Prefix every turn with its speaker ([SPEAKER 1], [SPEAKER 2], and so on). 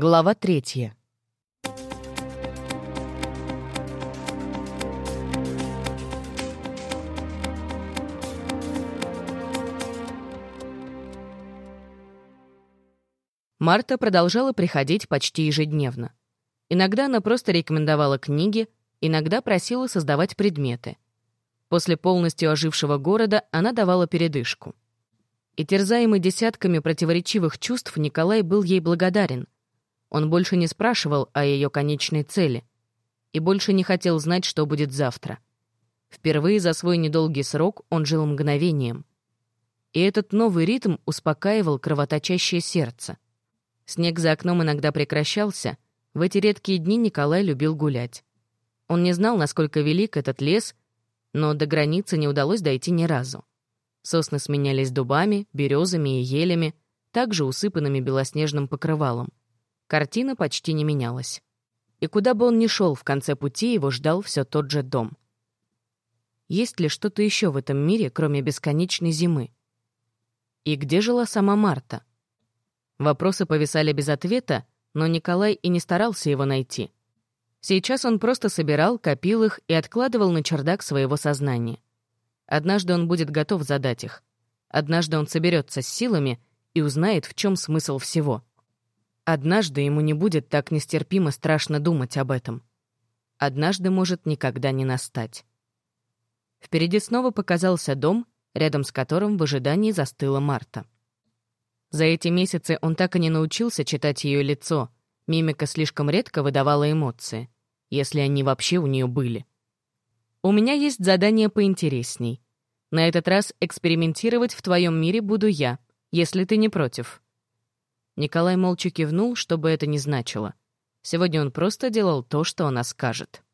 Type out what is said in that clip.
[SPEAKER 1] Глава третья. Марта продолжала приходить почти ежедневно. Иногда она просто рекомендовала книги, иногда просила создавать предметы. После полностью ожившего города она давала передышку. И терзаемый десятками противоречивых чувств Николай был ей благодарен. Он больше не спрашивал о ее конечной цели и больше не хотел знать, что будет завтра. Впервые за свой недолгий срок он жил мгновением. И этот новый ритм успокаивал кровоточащее сердце — Снег за окном иногда прекращался. В эти редкие дни Николай любил гулять. Он не знал, насколько велик этот лес, но до границы не удалось дойти ни разу. Сосны сменялись дубами, березами и елями, также усыпанными белоснежным покрывалом. Картина почти не менялась. И куда бы он ни шел, в конце пути его ждал все тот же дом. Есть ли что-то еще в этом мире, кроме бесконечной зимы? И где жила сама Марта? Вопросы повисали без ответа, но Николай и не старался его найти. Сейчас он просто собирал, копил их и откладывал на чердак своего сознания. Однажды он будет готов задать их. Однажды он соберется с силами и узнает, в чем смысл всего. Однажды ему не будет так нестерпимо страшно думать об этом. Однажды может никогда не настать. Впереди снова показался дом, рядом с которым в ожидании застыла Марта. За эти месяцы он так и не научился читать ее лицо. Мимика слишком редко выдавала эмоции, если они вообще у нее были. «У меня есть задание поинтересней. На этот раз экспериментировать в твоем мире буду я, если ты не против». Николай молча кивнул, что бы это ни значило. Сегодня он просто делал то, что она скажет.